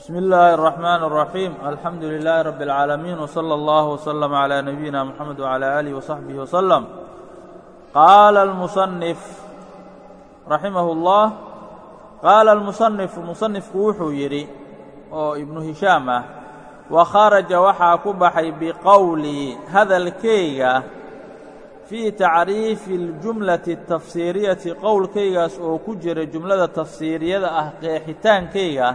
بسم الله الرحمن الرحيم الحمد لله رب العالمين وصلى الله وسلم على نبينا محمد وعلى آله وصحبه وسلم قال المصنف رحمه الله قال المصنف مصنفku wuxuu yidhi oo iبnu هiشhaam ah وkharaجa waxaa ku baxay بqowlii hadalkayga fii tacriifi اljumlati الtafsiiriyati qowlkaygaas oo ku jira jumlada tafsiiriyada ah qeexitaankayga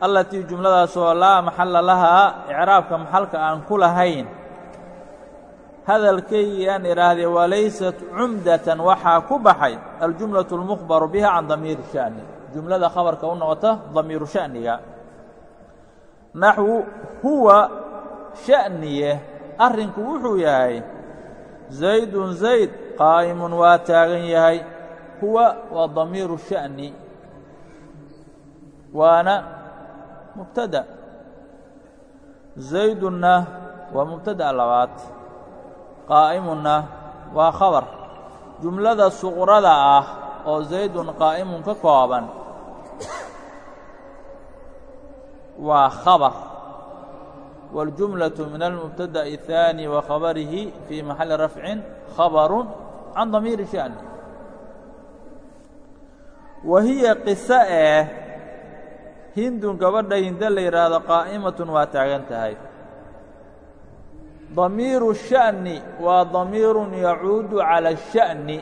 allatii jumladaasoo laa maxalla lahaa icraabka maxalka aan ku lahayn. Hadalkaygii aan idhaahdee walaysat cumdatan waxaa ku baxay aljumlaةu اlmukhbaru biha can damiiri sha'ni. Jumlada khabarka u noqota damiiru sha'niga. Naxwu huwa sha'niye arrinku wuxuu yahay zaydun zayd qaa'imun waa taagan yahay. Huwa waa damiiru sha'ni. Waana mubtada zaydunna waa mubtada labaad qaa'imunna waa khabar jumlada suqrada ah oo zaydun qaa'imun ka kooban waa khabar wاljumlaةu min almubtada'i الثaanي wa khabarihi fii maxalli rafcin khabaru can damiiri sha'ni wa hiya qiso eh hindun gabadha hinde la yidhaahdo qaa'imatun waa taagan tahay. Damiiru sha'ni waa damiirun yacuudu cala sha'ni.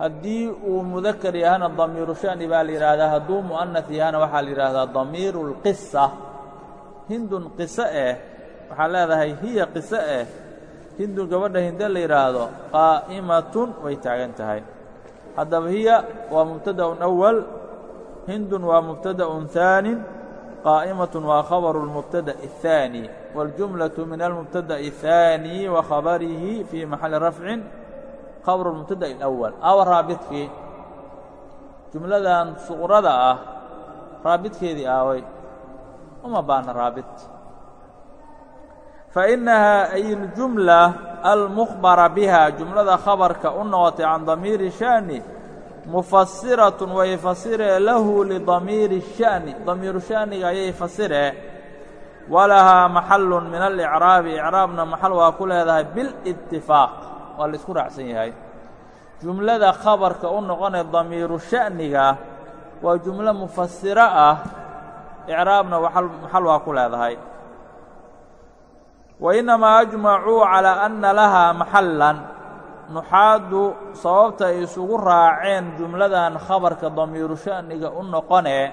Haddii uu mudakar yahana damiiru sha'ni baa la yidhaahdaa hadduu mu'anas yahana waxaa la yidhaahdaa damiiru اlqisa hindun qiso eh waxaa leedahay hiya qiso eh. Hindun gabadha hinde la yidhaahdo qaa'imatun way taagan tahay. Haddaba hiya waa mubtada'un awal hindun waa mubtada'un ثaanin qaa'imatun waa khabaru اlmubtada'i الثaanي wاljumlaةu min almubtada'i الثaanي wa khabarihi fii maxalli rafcin khabru اlmubtada'i اlأwal awa raabidkii jumladan suqrada ah raabidkeedii aaway uma baana raabit fainahaa ay اljumla almukhbara biha jumlada khabarka u noqotay can damiiri sha'ni mufasiratun way fasiree lahu lidamiiri الsha'ni damiiru sha'niga ayay fasiree walahaa maxalun min alicraabi icraabna maxal waa ku leedahay bilitifaaq waa la isku raacsan yahay. Jumlada khabarka u noqonee damiiru sha'niga waa jumlo mufasiro ah. Icraabna maxal waa ku leedahay. Wa innamaa ajmacuu calaa anna lahaa maxallan nuxaaddu sababta ay isugu raaceen jumladan khabarka damiiru sha'niga u noqonee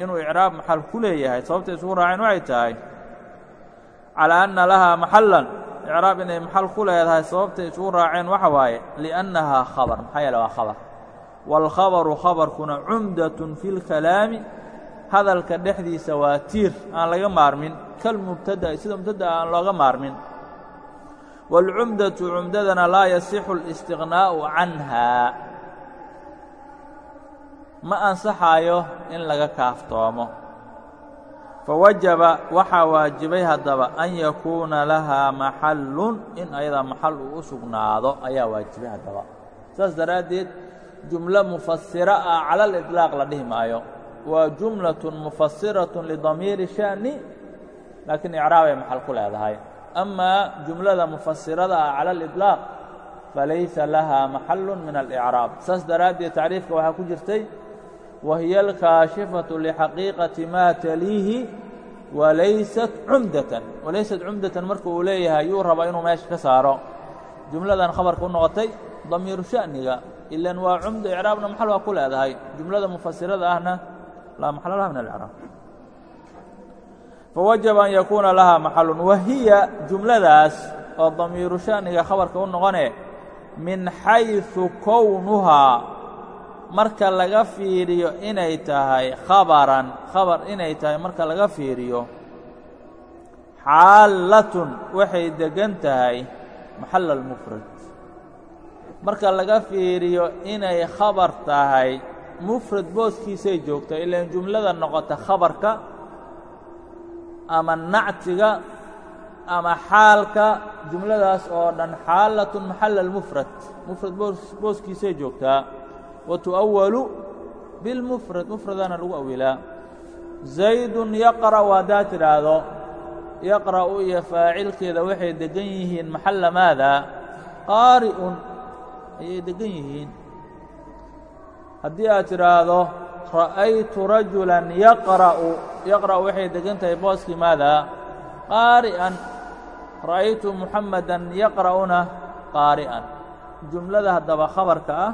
inuu icraab maxal ku leeyahay sababta ay isugu raaceen waxay tahay calaa anna lahaa maxallan icraab inay maxal ku leedahay sababtay isugu raaceen waxa waaye liannahaa khabar maxaa yeele waa khabar. Waalkhabaru khabarkuna cumdatun fi lkalaami hadalka dhexdiisa waa tiir aan laga maarmin kalmubtada'i sida mubtada'a aan looga maarmin wاlcumdaةu cumdadana laa yasixu اlistiغnaaءu canhaa ma ansaxaayo in laga kaaftoomo fawajaba waxaa waajibay haddaba an yakuuna lahaa maxallun in ayadaa maxal uu u sugnaado ayaa waajibay haddaba saas daraaddeed jumlo mufasiro ah cala aliطlaaq la dhihi maayo waa jumlaة mufasiraة lidamiiri sha'ni laakiin icraabay maxal ku leedahay amaa jumlada mufasirada ah cala aliطlaaq falaysa lahaa maxalu min alicraab saas daraaddeed tacriifka waxaa ku jirtay wahiya alkaashifaةu lixaqiiqati maa taliihi walaysat cumdatan. Walaysat cumdatan marka uu leeyahay yuu raba inuu meesha ka saaro. Jumladan khabarka u noqotay damiiru sha'niga ilan waa cumda icraabna maxal waa ku leedahay. Jumlada mufasirada ahna laa maxala laha min alcraab fawajaba an yakuuna lahaa maxalun wa hiya jumladaas oo damiiru sha'niga khabarka u noqone min xayثu kownuhaa marka laga fiiriyo inay tahay khabaran khabar inay tahay marka laga fiiriyo xaalatun waxay degan tahay maxal almufrad marka laga fiiriyo inay khabar tahay mufrad booskiisay joogta ilaan jumlada noqota khabarka ama nactiga ama xaalka jumladaas oo dhan xaalatun maxalla almufrad. Mufrad booskiisay joogtaa wa tu'awalu bilmufrad mufradana lagu awilaa zaydun yaqra'u haddaad tidhaahdo yaqra'u iyo faacilkeeda waxay degan yihiin maxalla maadaa qaari'un ayay degan yihiin. Haddii aad tidhaahdo ra'aytu rajulan yaqra'u yaqra'u waxay degan tahay booskii maadaa qaari'an. Ra'aytu muxammadan yaqra'una qaari'an. Jumlada haddaba khabarka ah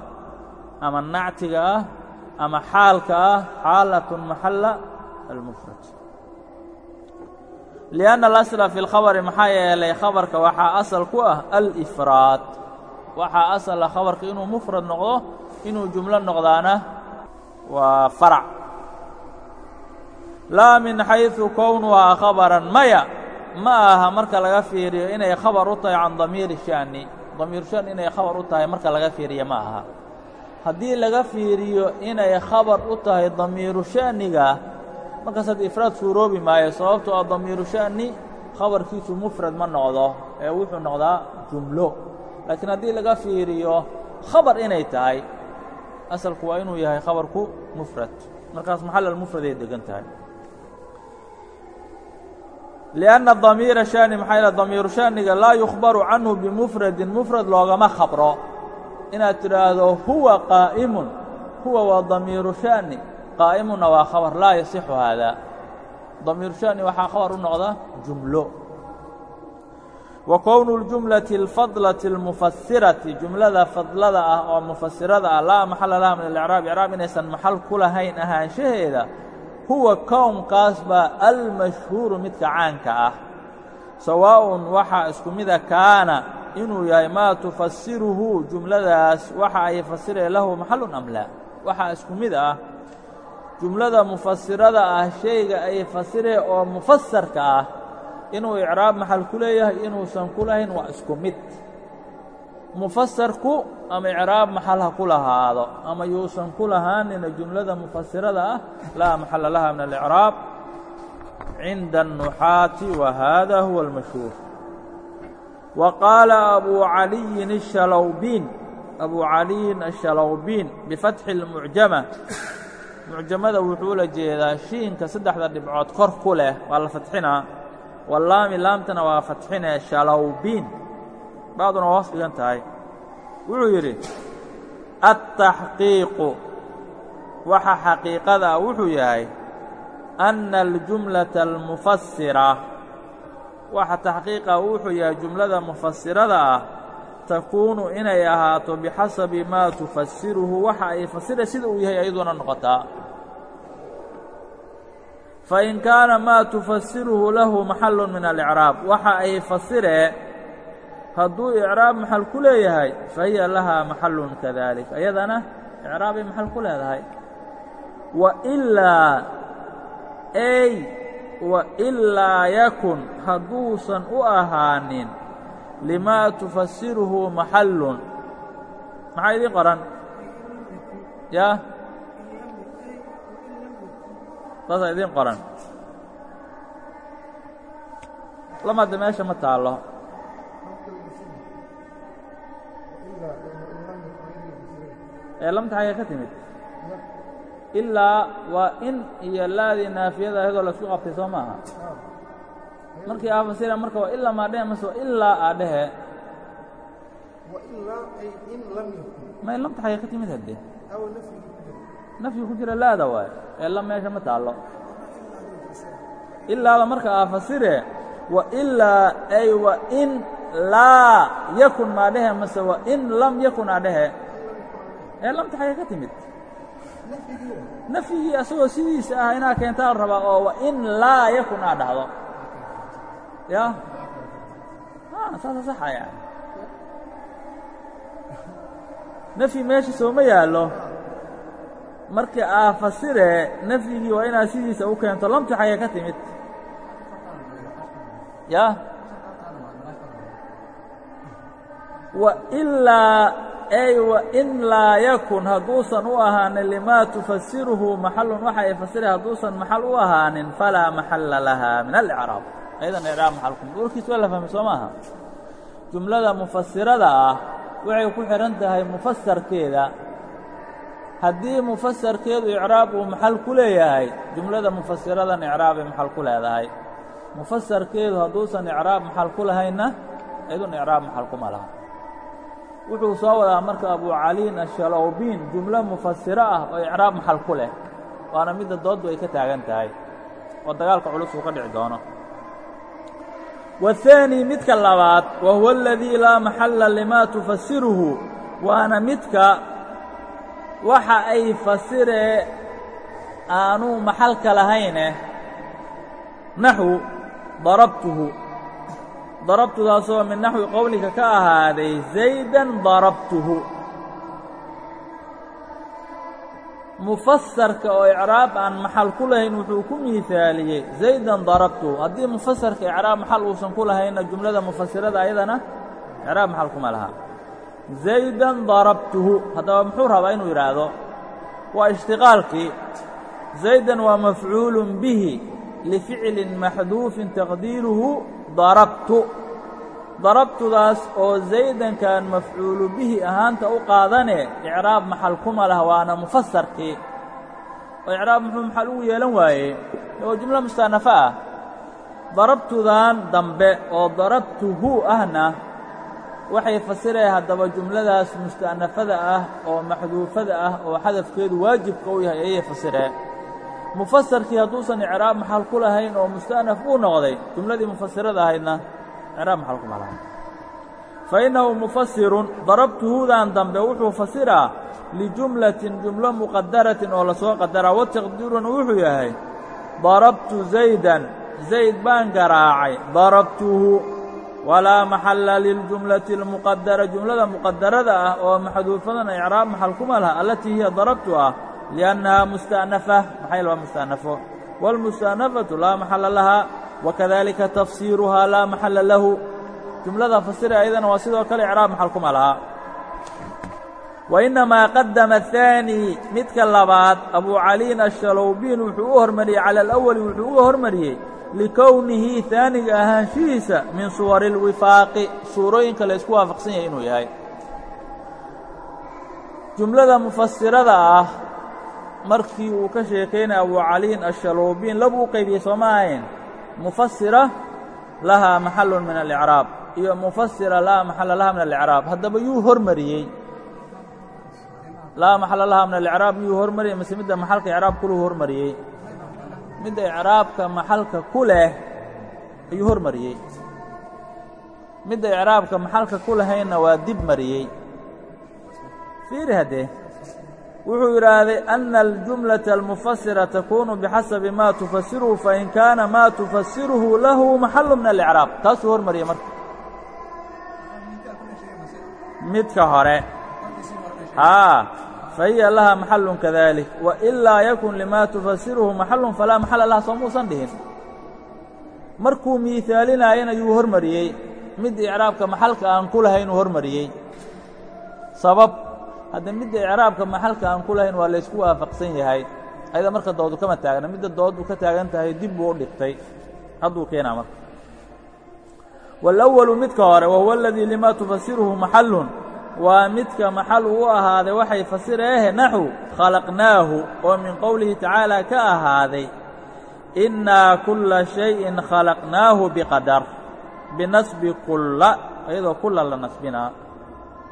ama nactiga ah ama xaalka ah xaalatun maxalla almufrad lianna alasla fi lkhabari maxaa yeelay khabarka waxaa asal ku ah alifraad. Waxaa asala khabarka inuu mufrad noqdo inuu jumlo noqdaana waa farac laa min xayثu kownuhaa khabaran maya. Ma aha marka laga fiiriyo inay khabar u tahay can damiiri sha'ni damiiru shan inay khabar u tahay marka laga fiiriyo ma aha. Haddii laga fiiriyo inay khabar u tahay damiiru sha'niga markaas hadda ifraad suuroobi maayo sababtoo a damiiru sha'ni khabarkiisu mufrad ma noqdo ee wuxuu noqdaa jumlo. Laakiin haddii laga fiiriyo khabar inay tahay asalku waa inuu yahay khabarku mufrad. Markaas maxallal mufraday degan tahay lianna damiira shani maxaa yaele damiiru shaniga laa yukhbaru canhu bimufradin mufrad loogama khabro inaad tidhaahdo huwa qaa'imun huwa waa damiiru sha'ni qaa'imunna waa khabar laa yasixu haadaa damiiru sha'ni waxaa khabar u noqda jumlo wa kownu اljumlati اlfadlati اlmufasirati jumlada fadlada ah oo mufasirada ah laa maxala laha min alicraab icraab inaysan maxal ku lahayn ahaanshaheeda huwa kownkaas baa almashhuuru midka caanka ah. Sawaa'un waxaa isku mida kaana inuu yahay maa tufasiruhu jumladaas waxa ay fasiree lahu maxalun am laa? Waxaa isku mid ah. Jumlada mufasirada ah shayga ay fasiree oo mufasarka ah inuu icraab maxal ku leeyahay inuusan ku lahayn waa isku mid mufasarku ama icraab maxal ha ku lahaado ama yuusan ku lahaanina jumlada mufasirada ah laa maxala laha min alicraab cinda الnuxaati wa hada huwa اlmashhuur wa qaala abu caliyin الshalawbiin abu caliyin الshalawbiin bifatxi اlmucjama mucjamada wuxuu la jeedaa shiinka saddexda dhibcood kor ku leh waa la fatxinaa wallaami laamtana waa fatxinee shalawbiin bacduna waa hoos dhigan tahay. Wuxuu yidhi aلtaxqiiqu waxa xaqiiqada ah wuxuu yahay anna aljumlata almufasira waxa taxqiiqa wuxuu yahay jumlada mufasirada ah takuunu inay ahaato bixasabi maa tufasiruhu waxa ay fasira sida uu yahay ayaduna noqotaa. Fain kaana maa tufasiruhu lahu maxalu min alicraab waxa ay fasiree hadduu icraab maxal ku leeyahay fa hiya lahaa maxalun kadalik ayadana icraabay maxal ku leedahay. Wa ilaa ey wa ilaa yakun hadduusan u ahaanin limaa tufasiruhu maxallun. Maxaa idiin qoran? Yaa saasaa idiin qoran. Lamada meesha ma taallo ee lamta xagee ka timid. Ilaa waa in iyo laadii naafiyada ahadoo la isku qabtay soo maaha. Markii aa fasira marka waa ilaa maa dhehe mase waa ilaa aa dhehe may lamta xagee ka timid haddee nafyi ku jira. Laada waay ee la meesha ma taallo. Ilaada marka aa fasire wa ilaa ay wa in laa yakun maa dhehe mase wa in lam yakun aa dhehe ee lamta xagee ka timid. Nafyigii asagoo sidiisa ah inaa keentaa la rabaa oo in laa yakun aa dhahdo. Ya? Saasa saxa yani nafyi meesha sooma yaallo. Markii aa fasire nafyigii waa inaad sidiisa u keento lamti xagee ka timid. Ya? Wa ilaa ay wa in laa yakun hadduusan u ahaanin limaa tufasiruhu maxalun waxa ay fasire hadduusan maxal u ahaanin falaa maxalla laha min alicraab ayadan icraab maxalkum warkiis waa la fahmay soo maaha? Jumlada mufasirada ah waxay ku xidhan tahay mufasarkeeda haddii mufasarkeedu icraab uu maxal ku leeyahay jumlada mufasiradan icraabay maxal ku leedahay. Mufasarkeedu hadduusan icraab maxal ku lahaynna cidun icraab maxal kuma laha wuxuu soo wadaa marka abu caliin ashalowbiin jumlo mufasiro ah oo icraab maxal ku leh waana midda dooddu ay ka taagan tahay oo dagaalka culus uu ka dhici doono. Wahaani midka labaad wa huwa aladii laa maxalla limaa tufasiruhu waana midka waxa ay fasiree aanuu maxalka lahayne naxwu darabtuhu darabtudaasoo min naxwi qowlika ka ahaaday zaydan darabtuhu. Mufasarka oo icraab aan maxal ku lahayn wuxuu ku miihaaliyey zaydan darabtuhu haddii mufasarka icraab maxal uusan ku lahaynna jumlada mufasirada ayadana icraab maxal kuma laha. Zaydan darabtuhu. Haddaba muxuu rabaa inuu yidhaahdo waa ishtiqaalkii. Zaydan waa mafcuulun bihi lificlin maxduufin taqdiiruhu darabtu darabtudaas oo zaydankan mafcuulu bihi ahaanta u qaadane icraab maxal kuma lah waana mufasarkii oo icraab muxuu maxal ugu yeelan waaye? Oo jumlo mustaanafa ah. Darabtudan dambe oo darabtuhu ahna waxay fasiraya haddaba jumladaas musta'nafada ah oo maxduufada ah oo xadafkeedu waajibka u yahay ayay fasireen mufasarkii hadduusan icraab maxal ku lahayn oo musta'naf uu noqday jumladii mufasirada ahaydna icraab maxal kuma lahayn fa innahu mufasirun darabtuhudan dambe wuxuu fasiraa lijumlatin jumlo muqadaratin oo la soo qadaraa wataqdiiruna wuxuu yahay darabtu zaydan zayd baan garaacay darabtuhu walaa maxalla liljumlati اlmuqadara jumlada muqadarada ah oo maxduufadana icraab maxal kuma laha allatii hiya darabtu ah liannaha musta'nafa maxay waa musta'nafo wاlmusta'nafatu laa maxalla laha wakadalika tafsiiruhaa laa maxalla lahu jumlada fasira ayadana waa sidoo kale icraab maxal kuma laha wainamaa qadama ahaani midka labaad abu caliin ashalowbiin wuxuu u hormariyey cala alawali wuxuu uga hormariyey likownihi haaniga ahaanshihiisa min suwari اlwifaaqi suurooyinka la ysku waafaqsan inuu yahay jumlada mufasirada markii uu ka sheekaynaya abu caliin ashalowbiin labuu qaybiyey sooma ahayn. Mufasira lahaa maxalu min alicraab iyo mufasira laa maxala laha min alicraab haddaba yuu hormariyey. Laa maxala laha min alicraab yuu hormariyey mise midda maxalka icraab kuluu hormariyey. Midda icraabka maxalka ku leh ayuu hormariyey. Midda icraabka maxalka ku lahaynna waa dib mariyey. Fiiri haddee wuxuu yidhaahday ana aljumlaةa almufasira takunu bixasabi ma tufasiruhu fain kaana ma tufasiruhu lahu maxalu min alicraab taasuu hormariyey marka. Midka hore. Haa fahiya laha maxalun kadalik wailaa yakun lima tufasiruhu maxalun falaa maxala laha soo muusan dhihin. Markuu miihaalinaayana yuu hormariyey. Mid icraabka maxalka aan ku lahayn uu hormariyey. Sabab hadda midda icraabka maxalka aan ku lahayn waa laysku waafaqsan yahay. Ayada marka doodu kama taagna midda doodu ka taagan tahay dib buu u dhigtay. Hadduu keenaa marka. Wاlأwalu midka hore wahuwa aladii lima tufasiruhu maxalun waa midka maxal uu ahaaday waxay fasireehe naxu khalaqnaahu oo min qowlihi tacaala ka ahaaday innaa kulla shayin khalaqnaahu biqadar binasbi kulla iyadoo kulla la nasbinaa.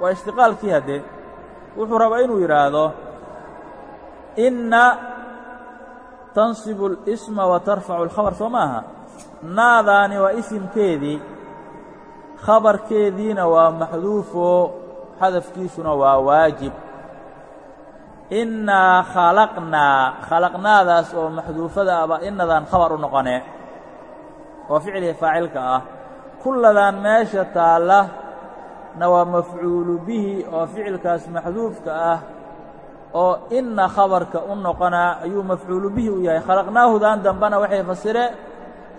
Waa ishtiqaalkii haddee wuxuu rabaa inuu yidhaahdo inna tansibu اlisma wa tarfacu اlkhabar soo maaha naadaani waa isimkeedii khabarkeediina waa maxduufoo xadafkiisuna waa waajib. Innaa khalaqnaa khalaqnaadaas oo maxduufada aba inadaan khabar u noqone oo ficliga faacilka ah kulladaan meesha taalla na waa mafcuulu bihi oo ficilkaas maxduufka ah oo inna khabarka u noqonaa ayuu mafcuulu bihi u yahay. Khalaqnaahudan dambena waxay fasire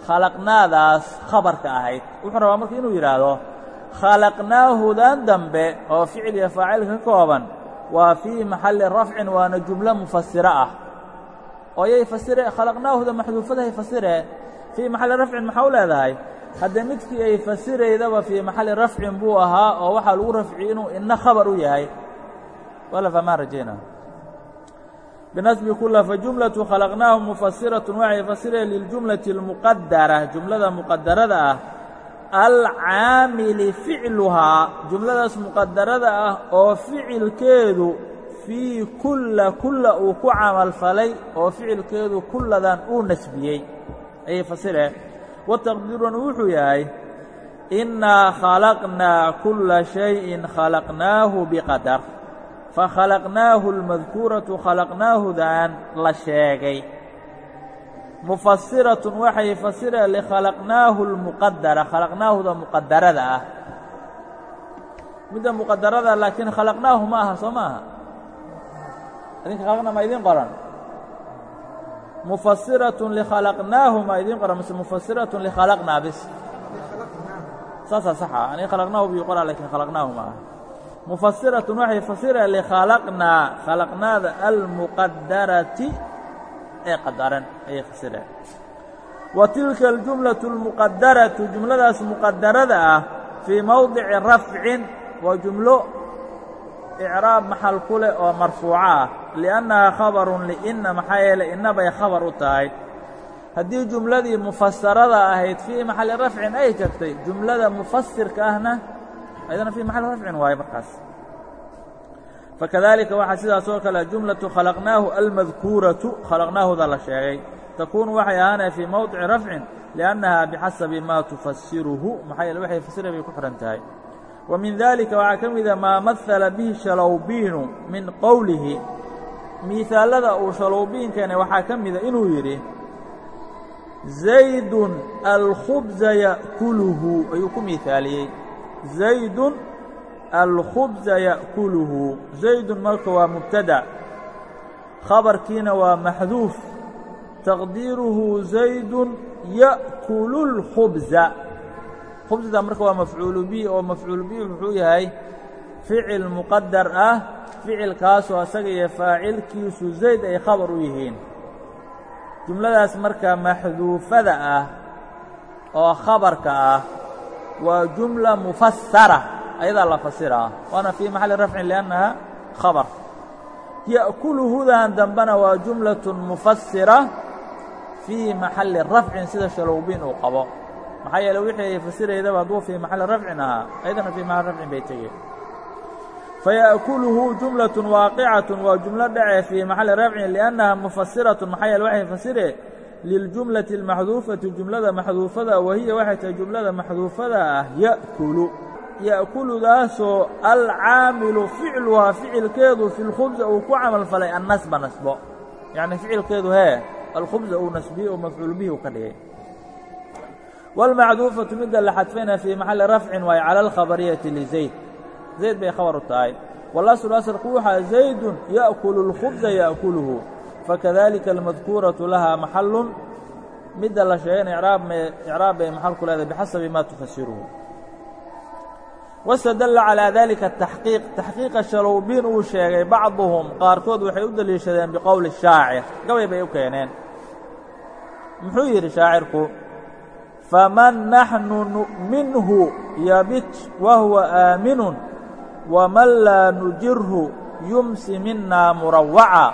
khalaqnaadaas khabarka ahayd. Wuxuu rabaa marka inuu yidhaahdo khalaqnaahudan dambe oo ficiliya faacilka ka kooban waa fii maxalli rafcin waana jumlo mufasiro ah. Oo yay fasire khalaqnaahuda maxduufadahay fasire fii maxalli rafcin maxaa u leedahay haddee midkii ay fasiraydaba fii maxalli rafcin buu ahaa oo waxaa lagu rafci inuu inna khabar u yahay. Wala famaan rajayna. Binasbi kula fajumlatu khalaqnaahu mufasiratun waxay fasireen liljumlati اlmuqadara jumlada muqadarada ah. Alcaamili ficluhaa jumladaas muqadarada ah oo ficilkeedu fii kulla kulla uu ku camalfalay oo ficilkeedu kulladan uu nasbiyey. Ayay fasireen wataqdiiruna wuxuu yahay innaa khalaqnaa kulla shayin khalaqnaahu biqadar. Fakhalaqnaahu اlmadkuuratu khalaqnaahudan la sheegay. Mufasiratun waxay fasireen likhalaqnaahu اlmuqadara khalaqnaahuda muqadarada ah. Midda muqadarada laakiin khalaqnaahu ma aha soo ma aha? Idinka khalaqna ma idiin qoran mufasiratun likhalaqnaahu ma idiin qoran mise mufasiratun likhalaqnaa bis saasaa saxa aniga khalaqnaahu buu qoraa laakiin khalaqnaahu ma aha mufasiratun waxay fasireen likhalaqnaa khalaqnaada almuqadarati ee qadaran ayay fasireen wa tilka aljumlaةu اlmuqadaratu jumladaas muqadarada ah fii mowdici rafcin waa jumlo icraab maxal ku leh oo marfuuco ah liannahaa khabarun liinna maxaa yeelay inna bay khabar u tahay haddii jumladii mufasarada ahayd fii maxalli rafcin ay tagtay jumlada mufasirka ahna ayadana fii maxalli rafcin waayo markaas fakadalika waxaa sidaas kale jumlaةu khalaqnaahu almadkuuratu khalaqnaahuda la sheegay takuunu waxay ahaanaya fii mowdici rafcin liannaha bixasabi maa tufasiruhu maxaa yeele waxay fasira bay ku xihan tahay wa min dalika waxaa ka mida maa mahala bihi shalowbiinu min qowlihi miisaalada uu shalowbiin keenay waxaa ka mida inuu yidhi zaydun alkhubza ya'kuluhu ayuu ku miaaliyey zaydun alkhubza ya'kuluhu zaydun marka waa mubtada khabarkiina waa maxduuf. Taqdiiruhu zaydun ya'kulu اlkhubza khubsda marka waa mafcuulu bihi oo mafcuulu bihi wuxuu yahay ficil muqadar ah ficilkaasoo asaga iyo faacilkiisu zayd ay khabar u yihiin. Jumladaas marka maxduufada ah oo khabarka ah waa jumla mufasara ayadaa la fasiraa waana fii maxalli rafcin liannaha khabar. Ya'kuluhudan dambena waa jumlatun mufasira fii maxalli rafcin sida shalowbiin uu qabo. Maxaa yeele wixii ay fasiraydaba hadduu fii maxalli rafcin ahaa ayadana fii maxalli rafcin bay tegeen faya'kuluhu jumlatun waaqicatun waa jumlo dhace fii maxalli rafcin liannaha mufasiratun maxaa yeele waxay fasire liljumlati اlmaxduufati jumlada maxduufada wahiya waxay tahay jumlada maxduufada ah ya'kulu ya'kuludaasoo alcaamilu ficluhaa ficilkeedu fi lkhubsa uu ku camal falay annasba nasbo yacni ficilkeedu hee alkhubsa uu nasbiyey oo mafcuul bihi uu ka dhigay wاlmacduufatu midda la xadfayna fii maxalli rafcin waayo cala alkhabariyati lizayd zayd bay khabar u tahay. Walaslu asalku waxaa zaydun ya'kulu اlkhubsa ya'kuluhu fakadalika almadkuuratu lahaa maxalun midda la sheegayna icraab bay maxal ku leedahay bixasabi ma tufasiruhu wastadalla calaa dalika ataxqiiq taxqiiqa shalowbiin uu sheegay bacduhum qaarkood waxay u deliishadeen biqowli shaacir. Gabay bay u keeneen. Muxuu yidhi shaacirku? Faman naxnu nu'minhu yabit wahuwa aaminun waman laa nujirhu yumsi minaa murawaca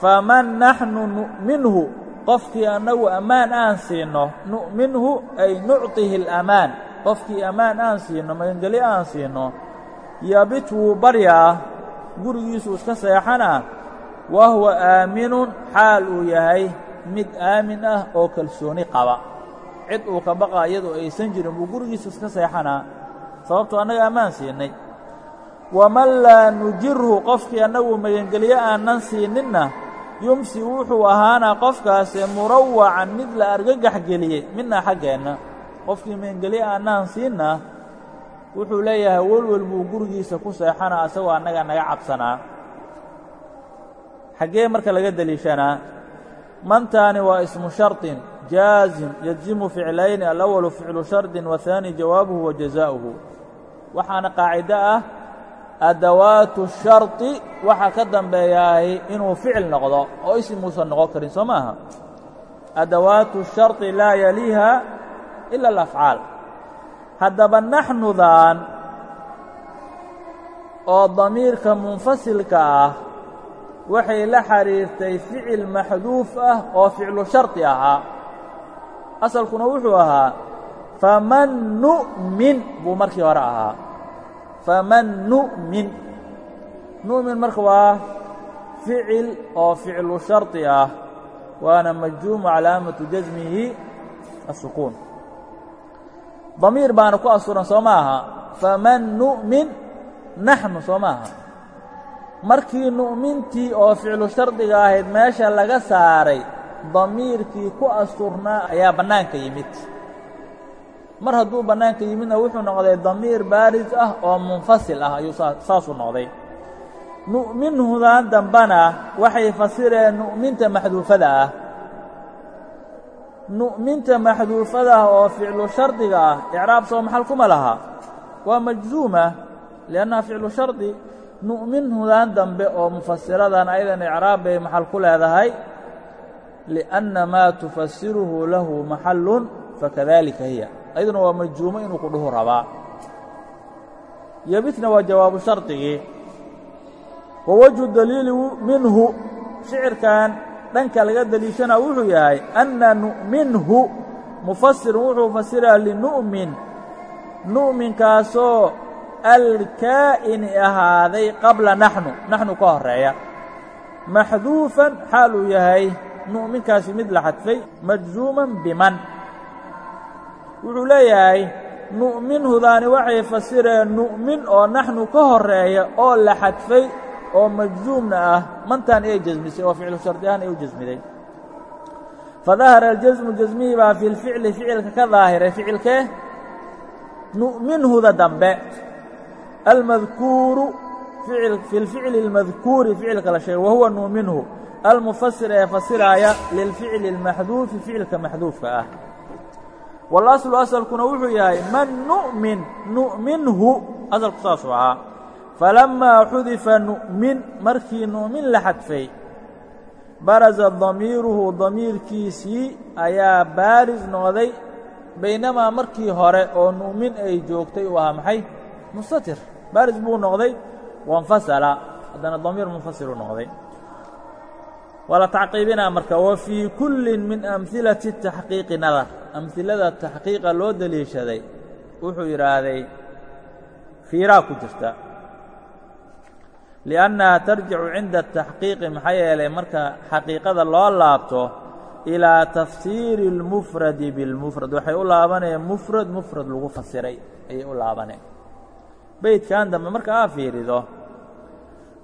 faman naxnu nu'minhu. Qofkii annagu ammaan aan siinno nu'minhu ay nucطihi اlamaan qofkii ammaan aan siinno magangeli aan siinno yabit wuu baryaa gurigiisuu iska seexana wa huwa aaminun xaal uu yahay mid aamin ah oo kalsooni qaba. Cid uu ka baqa aysan jirin buu gurigiisa iska seexanaa sababtoo annaga ammaan siinay. Waman laa nujirhu qofkii annagu magangelyo aannan siininna yumsi wuxuu ahaanaa qofkaasi murawacan mid la argagax geliyey midna xaggeenna. Qofkii magangelyo aanaan siinna wuxuu leeyahay welwel buu gurigiisa ku seexana asagoo annaga naga cabsanaa. Xaggee marka laga deliishanaa mantaani waa ismu sharطin jaazim yajzimu ficlayni alawalu ficlu shardin wahaani jawaabuhu wa jazaa'uhu waxaana qaacido ah adawaatu sharطi waxa ka dambeeyaahay inuu ficil noqdo oo isim uusan noqon karin soo maaha? Adawaatu sharطi laa yaliiha ila alafcaal. Haddaba naxnudan oo damiirka munfasilka ah waxay la xidhiirtay ficil maxduuf ah oo ficlu shardi ahaa. Asalkuna wuxuu ahaa faman nu'min buu markii hore ahaa faman nu'min nu'min marka waa ficil oo ficlu shardi ah. waana majzuumu calaamatu jasmihi الsukuun damiir baana ku asuran soo ma aha faman nu'min naxnu soo ma aha markii nu'mintii oo ficlu shardiga ahayd meesha laga saaray damiirkii ku asturnaa ayaa bannaanka yimid mar hadduu bannaanka yimidna wuxuu noqday damiir baaris ah oo munfasil ah ayuu saasuu noqday. Nu'minhudan dambana waxay fasireen nu'minta maxduufada ah. Nu'minta maxduufada ah oo ficlu shardiga ah icraab soo maxal kuma laha. Waa majzuuma liannaha ficlu shardi nu'minhudan dambe oo mufasiradan ayadan icraab bay maxal ku leedahay. Liأnna maa tufasiruhu lahu maxallun fakadalika hiya ayaduna waa majzuumo inuu ku dhuhu rabaa. Yebitna waa jawaabu shardigii wa wajhu daliili minhu shicirkan dhanka laga deliishana wuxuu yahay anna nu'minhu mufasirun wuxuu fasirayaa linu'min. Nu'minkaasoo alkaa'ini ahaaday qabla naxnu naxnu ka horreeya maxduufan xaal uu yahay nu'minkaasi mid la xadfay majzuuman biman wuxuu leeyahay nu'minhudaani waxay fasireen nu'min oo naxnu ka horreeya oo la xadfay oo majzuumna ah. Mantan ay jasmisay oo ficlu shardi ahaan ay u jasmiday fadahara aljasmu jasmihii baa fi lficli ficilka ka daahiray ficilkee nu'minhuda dambe. Almadkuuru fi lficli اlmadkuuri ficilka la sheegay wahuwa nu'minhu. Almufasir ee fasiraaya lilficli اlmaxduufi ficilka maxduufka ah walaslu asalkuna wuxuu yahay man nu'min nu'minhu asalku saasuu ahaa. Falammaa xudifa nu'min markii nu'min la xadfay baraza damiiruhu damiirkiisii ayaa baaris noqday baynamaa markii hore oo nu'min ay joogtay uu ahaa maxay? Mustatir. Baaris buu noqday wainfasala haddana damiir munfasilu noqday waa la tacqiibinaa marka wa fii kullin min amhilati taxqiiqi nadar. Amhilada taxqiiqa loo deliishaday wuxuu yidhaahday fiiraa ku jirta. Liannaha tarjicu cinda ataxqiiqi maxaa yeelay marka xaqiiqada loo laabto ilaa tafsiiri اlmufradi biاlmufrad waxay u laabanayeen mufrad mufrad lagu fasiray ayay u laabaneen. Beydkan dambe marka aa fiirido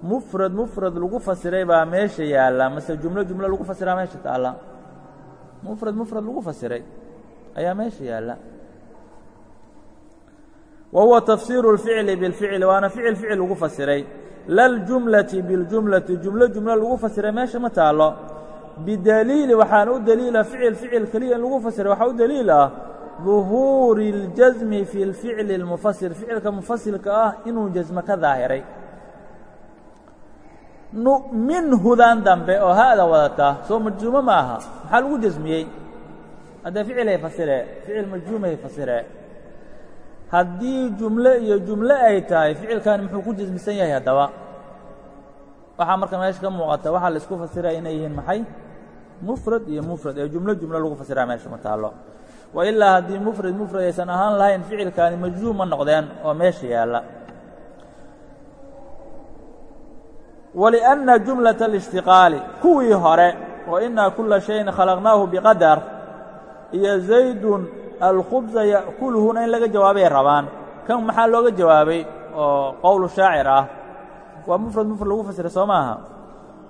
mufrad mufrad lagu fasiray baa meesha yaalla mase jumlo jumlo lagu fasiraa meesha taalla mufrad mufrad lagu fasiray ayaa meesha yaalla wa huwa tafsiiru اlficli biاlficli waana ficil ficil lagu fasiray laljumlati biاljumlati jumlo jumlo lagu fasiray meesha ma taallo bidaliili waxaana u deliila ficil ficil keliya in lagu fasiray waxaa u deliil ah ظuhuuri اljasmi fi اlficli اlmufasir ficilka mufasilka ah inuu jasmo ka daahiray nu'minhudan dambe oo ha'da wadata soo majzuumo ma aha maxaa lagu jasmiyey? Haddee ficilay fasiree ficil majzuumahay fasiree haddii jumle iyo jumle ay tahay ficilkani muxuu ku jasmisan yahay haddaba. Waxaa marka meesha ka muuqata waxaa la isku fasiraya inay yihiin maxay? Mufrad iyo mufrad ee jumlo jumlo lagu fasiraa meesha ma taallo. Wa ilaa haddii mufrad mufrad aysan ahaan lahayn ficilkaani majzuum ma noqdeen oo meesha yaalla waliأnna jumlaة اlاshtiqaali kuwii hore oo inaa kula shayin khalaqnaahu biqadar iyo zaydun alkhubsa ya'kuluhuna in laga jawaabay rabaan kan maxaa looga jawaabay oo qowlu shaacir ah waa mufrad mufrad lagu fasiray soo maaha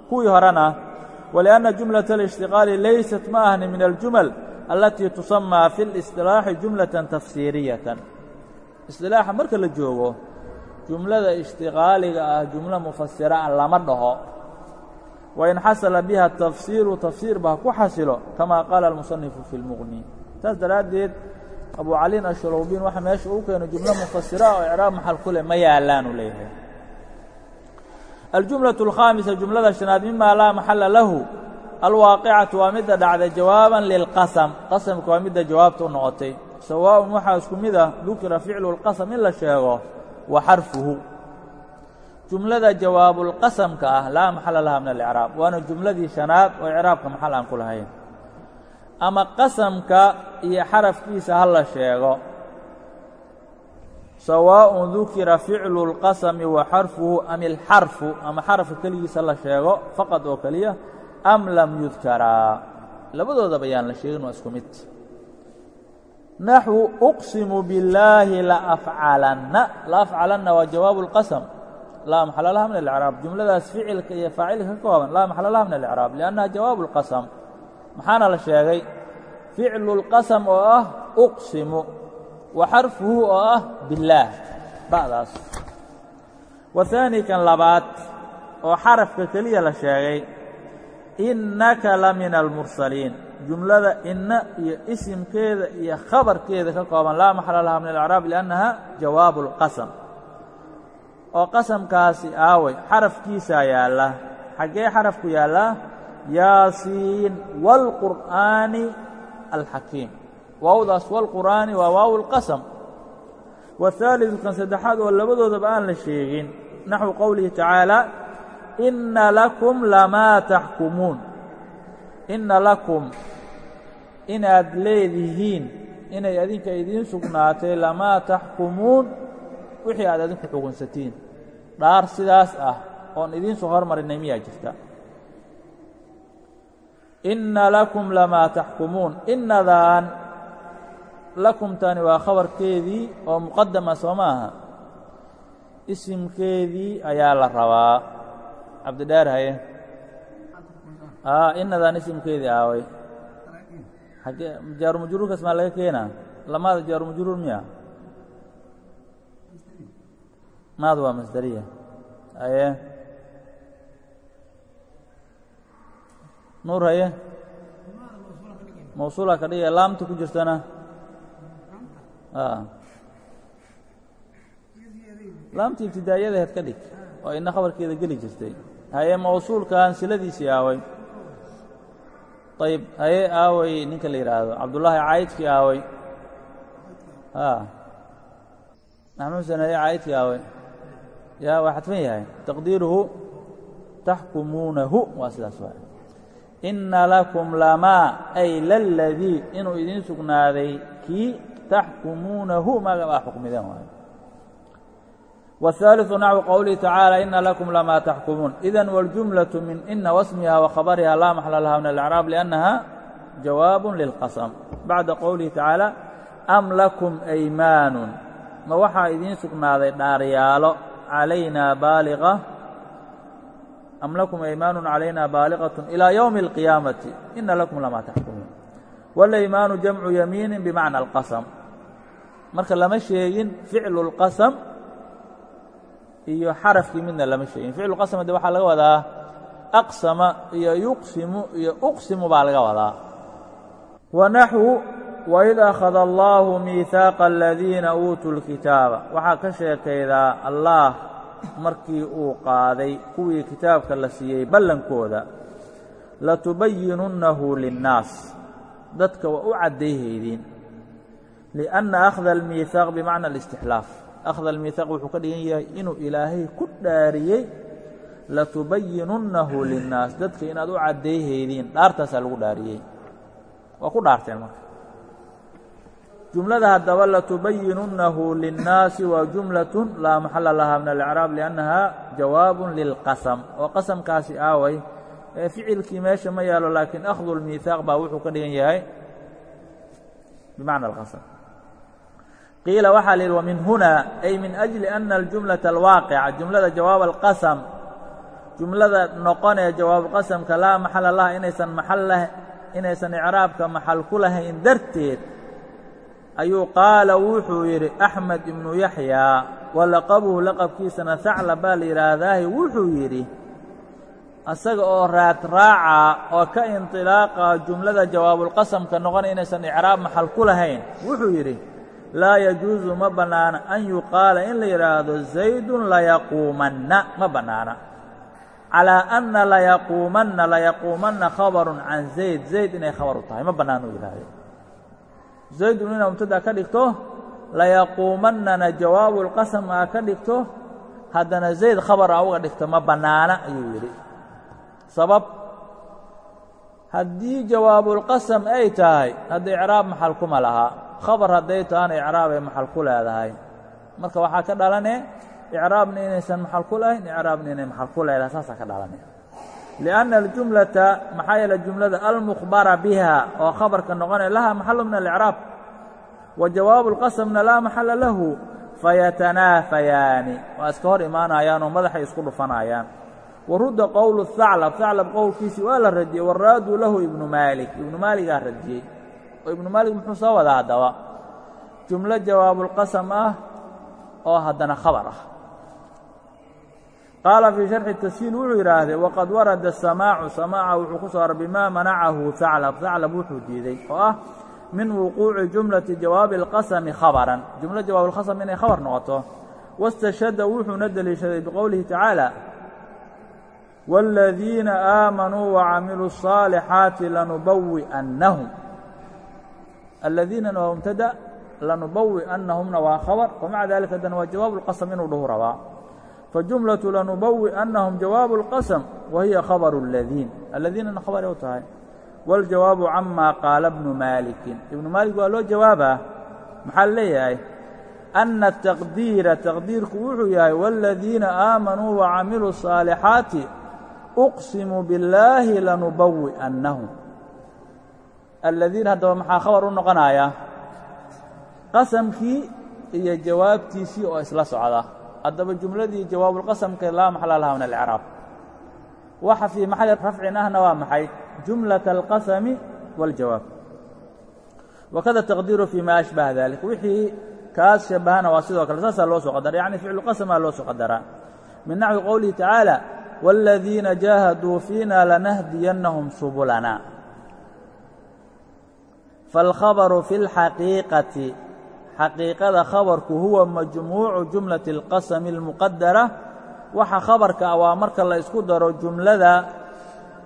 kuwii horena waliأnna jumlaة اlاshtiqaali laysat ma ahni min aljumal alatii tusamaa fi اlisilaaxi jumlaة tafsiiriyatan isilaaxa marka la joogo jumlada ishtiqaaliga ah jumlo mufasira a lama dhaho wain xasala biha tafsiiru tafsiir ba ku xasilo kama qaala almusanifu fi lmuqni saas daraaddeed abu caliin ashurowbiin waxa meesha uu keeno jumlo mufasira oo icraab maxal ku leh ma yaallaanu leeyahay aljumlaة اlkhaamisa jumlada shanaad mima laa maxala lahu alwaaqicatu waa midda dhacday jawaaban lilqasam qasamka waa midda jawaabta u noqotay sawaaءun waxaa isku mid ah dukira ficlu اlqasam in la sheego wa xarfuhu jumlada jawaabulqasamka ah laa maxala laha min alicraab waana jumladii shanaad oo icraabka maxal aan ku lahayn. Ama qasamka iyo xarafkiisa ha la sheego. Sawaaءun dukira ficlu اlqasami wa xarfuhu am ilxarfu ama xarafka keligiisa la sheego faqad oo keliya am lam yudkaraa. Labadoodaba yaan la sheegin waa isku mid naxwu uqsimu billaahi laafcalanna laafcalanna waa jawaabu اlqasam laa maxala laha min alicraab jumladaas ficilka iyo faacilka ka kooban laa maxala laha min alicraab liannaha jawaabu اlqasam maxaana la sheegay ficlu اlqasam oo ah uqsimu wa xarfuhu oo ah billaah ba'daas wa haani kan labaad oo xarafka keliya la sheegay innaka la min almursaliin jumlada inna iyo isimkeeda iyo khabarkeeda ka kooban laa maxala laha min alacraab liannaha jawaabu اlqasam oo qasamkaasi aaway xarafkiisaa yaalla xaggee xarafku yaallaa yaasiin wاlqur'aani alxakiim waawdaas wاlqur'aani waa waaw اlqasam wahaalidu kan saddexaad oo labadoodaba aan la sheegin naxwu qowlihi tacaalى inna lakum lamaa taxkumuun inna lakum inaad leedihiin inay adinka idiin sugnaatay lamaa taxkumuun wixii aad adinku xugunsatiin. Dhaar sidaas ah oon idiin soo hormarinay miyaa jirta. Inna lakum lamaa taxkumuun innadaan lakumtani waa khabarkeedii oo muqadama soo ma aha. Isimkeedii ayaa la rabaa. Cabdidheer haye. Innadaan isimkeedii aaway xagee jaarumajruurkaas maa laga keenaa lamaada jaarumajruur miya maad waa masderiya haye nuur haye mawsuula ka dhigaya laamta ku jirtana laamta ibtidaa'iyadaheed ka dhig oo ina khabarkeeda geli jirtay haye mawsuulkan siladiisii aaway ayb haye aaway ninka la yidhaahdo cabdullaahi caydkii aaway. Maxamuud sen haye caydkii aaway. Ya waa xadfan yahay. Taqdiiruhu taxkumuunahu. Waa sidaas waay. Inna lakum lamaa ay laladii inuu idiin sugnaaday kii taxkumuunahu. Maga baa xukmideen waay والثالث نحو qwله تaعالى إنa لكم لmا تحكمuun إذا والجuملة من إنa واسمها وخبرها لا محل لها من الإعراب لأنها جواب للqسم baعda qwله تaعالى أم لكم أيمان ma waxaa idiin sugnaaday dhaaryaalo عalaynaa baaliغة أم لكم أيمان عalaynaa باaلغة إلى يوم القيامة إنa لكم لmا تحكمuun والأيمان جمع يميiن بمعنى الqسم marka lama sheegin فiعل الqسم iyo xarafkii midna lama sheegin. Ficlu qasama de waxaa laga wadaa aqsama iyo yuqsimu iyo uqsimu baa laga wadaa. Wa naxwu waid akhada allaahu miihaaqa aladiina uutuu lkitaaba waxaa ka sheekaydaa allaah markii uu qaaday kuwii kitaabka la siiyey ballankooda. Latubayinunnahu linnaas. Dadka waa u caddayhaydiin liأnna akhda almiihaaq bimacna alistixlaaf akhd almiihaaq wuxuu ka dhigan yahay inuu ilaahay ku dhaariyey latubayinunnahu linnaas dadka inaad u caddayhaydiin dhaartaasaa lagu dhaariyey waa ku dhaarteen marka jumlada haddaba latubayinunnahu linnaasi waa jumlatun laa maxala lahaa min alإcraab liannaha jawaabun lilqasam oo qasamkaasi aaway ee ficilkii meesha ma yaalo laakiin akhdu lmiihaaq baa wuxuu ka dhigan yahay bimacna alqasam qiila waxaa la yidhi wa min huna ay min ajli ana aljumlaةa alwaaqica jumlada jawaab alqasam jumlada noqon noqonee jawaabuqasamka laa maxala laha inaysan maal inaysan icraabka maxal ku lahayn darteed ayuu qaala wuxuu yidhi axmed ibnu yaxyaa walaqabuhu laqabkiisana hacla baa la yidhaahdaahi wuxuu yidhi asaga oo raadraaca oo ka inطilaaqa jumlada jawaabulqasamka noqona inaysan icraab maxal ku lahayn wuxuu yidhi laa yajuusu ma bannaana. An yuqaala in la yidhaahdo zaydun layaquumanna ma bannaana. Calaa anna layaquumanna layaquumanna khabarun can zayd. Zayd inay khabar u tahay ma bannaana u yidhaahde zaydun inaa mubtada ka dhigto layaquumannana jawaabulqasam aa ka dhigto haddana zayd khabar a uga dhigto ma bannaana ayuu yidhi. Sabab haddii jawaabulqasam ay tahay hadda icraab maxal kuma laha khabar hadday tahana icraabay maxal ku leedahay. Marka waxaa ka dhalane icraabna inaysan maxal ku lahayn icraabna inay maxal ku leedahay saasaa ka dhalane. Lianna aljumlata maxaa yeele jumlada almukhbara biha oo khabarka noqonaya laha maxalu min alicraab. Wa jawaabu lqasamna laa maxala lahu fayatanaafayaani waa iska hor imaanayaan oo madaxay isku dhufanayaan. Warudda qowlu haclab haclab qowlkiisii waa la radiyey waraadu lahu ibnu maalik. Ibnu maaligaa radiyey oo ibnu maalik muxuu soo wadaa haddaba jumlo jawaabulqasam ah oo haddana khabar ah qaala fii sharxi tashiil wuxuu yidhaahdee waqad warada samaacu samaaca wuxuu ku soo aray bimaa manacahu haclab haclab wuxuu diiday oo ah min wuquuci jumlati jawaabi اlqasami khabaran jumlo jawaab اlqasam inay khabar noqoto wاstashhada wuxuuna deliishaday biqowlihi tacaala wاladiina aamanuu wacamiluu الصaalixaati lanubawi'annahum aladiinana waa mubtada lanubawi'annahumna waa khabar wamaca dalika haddana waa jawaab اlqasam inuu dhahu rabaa fajumlaةu lanubawi'annahum jawaabu اlqasam wa hiya khabaru اladiin aladiinana khabaray u tahay wاljawaabu cama qaala bnu maalikin ibnu maalik waa loo jawaabaa maxaa leeyahay ana taqdiira taqdiirku wuxuu yahay wاladiina aamanuu wacamiluu الصaalixaati uqsimu billaahi lanubawi'annahum aladiina haddaba maxaa khabar u noqonaya qasamkii iyo jawaabtiisii oo isla socda haddaba jumladii jawaabulqasamka laa maxala laha min alcraab waxa fii maxali rafcin ahna waa maxay jumlaة alqasami wاljawaab wakada taqdiiru fii ma ashbaha dalik wixii kaas shabahana waa sidoo kale saasaa loo soo qadara yacni ficluqasmaa loo soo qadaraa min naxwi qowlihi tacaala wاladiina jaahaduu fiina lanahdiyannahum subulana faاlkhabaru fi اlxaqiiqati xaqiiqada khabarku huwa majmuucu jumlaةi اlqasami اlmuqadara waxa khabarka ah waa marka la isku daro jumlada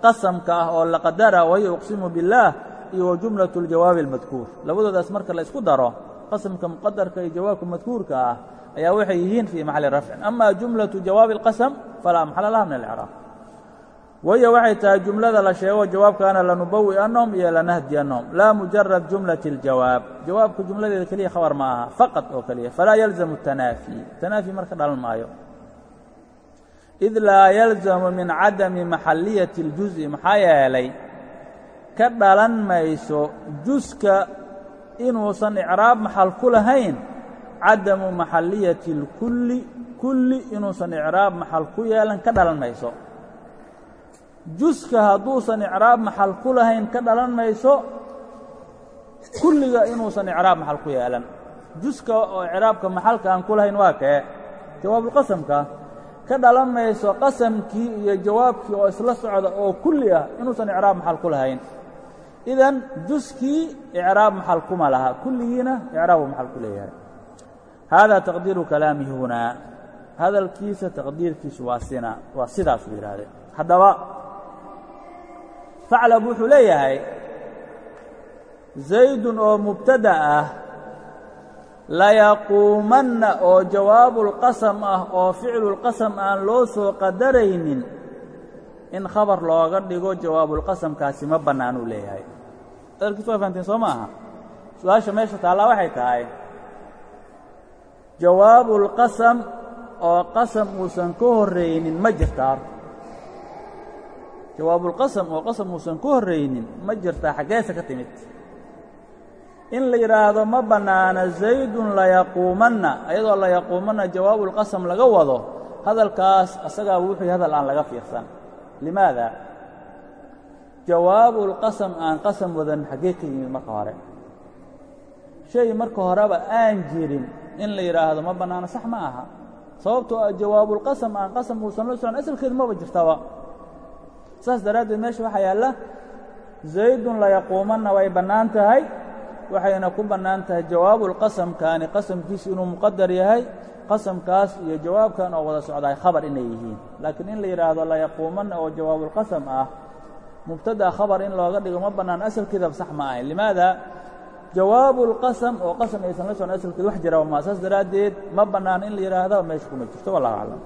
qasamka ah oo la qadara wahiya uqsimu biاllaah iyo wa jumlaة اljawaabi اlmadkuur labadoodaas marka la isku daro qasamka muqadarka iyo jawaabka madkuurka ah ayaa waxay yihiin fii maxali rafcin ama jumlaةu jawaabi اlqasam falaa maxala laha min alcraab wahiya waxay tahay jumlada la sheego jawaabkaana lanubawi'annahum iyo lanahdiyannahum laa mujarad jumlati اljawaab jawaabka jumladeeda keliya khabar ma aha faqad oo keliya falaa yalzamu tanaafi tanaafi marka dhalan maayo id laa yalzamu min cadami maxaliyati اljuز'i maxaa yeelay ka dhalan mayso juska inuusan icraab maxal ku lahayn cadamu maxaliyati اlkulli kulli inuusan icraab maxal ku yeelan ka dhalan mayso juska hadduusan icraab maxal ku lahayn ka dhalan mayso kulliga inuusan icraab maxal ku yeelan. Juska oo icraabka maxalka aan ku lahayn waa kee? Jawaabulqasamka ka dhalan mayso qasamkii iyo jawaabkii oo isla socda oo kulli ah inuusan icraab maxal ku lahayn. Idan juskii icraab maxal kuma laha kulligiina icraabu maxal ku leeyahay. Hada taqdiiru kalaamihi hunaa hadalkiisa taqdiirkiisu waa sina waa sidaasuu yidhaahdee haddaba faclab wuxuu leeyahay zaydun oo mubtada ah layaquumanna oo jawaabulqasam ah oo ficlulqasam aan loo soo qadaraynin in khabar looga dhigo jawaabulqasamkaasi ma bannaan uu leeyahay hadalkiis waa soo ma aha su'aasha meesha taallaa waxay tahay jawaabulqasam oo qasam uusan ka horraynin ma jirtaa jawaabulqasam oo qasam uusan ka horraynin ma jirtaa xaggeese ka timid. In la yidhaahdo ma bannaana zaydun layaquumanna ayadoo layaquumanna jawaabulqasam laga wado hadalkaas asagaa wuxuu hadal aan laga fiirsan. Limaada? Jawaabulqasam aan qasam wadan xaggee ka yimid marka hore. Shay marka horeba aan jirin in la yidhaahdo ma bannaana sax ma aha. Sababtoo ah jawaabulqasam aan qasam uusan la socon asalkeedu maba jirtaba saas daraaddeed meesha waxaa yaalla zaydun layaquumanna way bannaan tahay waxayna ku bannaan tahay jawaabulqasamkaani qasamkiisu inuu muqadar yahay qasamkaas iyo jawaabkan oo wada socdaay khabar inay yihiin. Laakiin in la yidhaahdo layaquumanna oo jawaabulqasam ah mubtada khabar in looga dhigo ma bannaan asalkeedaba sax ma ahayn limaada jawaabu اlqasam oo qasam aysan la socon asalkeed wax jira ma saas daraaddeed ma bannaan in la yidhaahda meesha kuma jirto. Wallahu aclam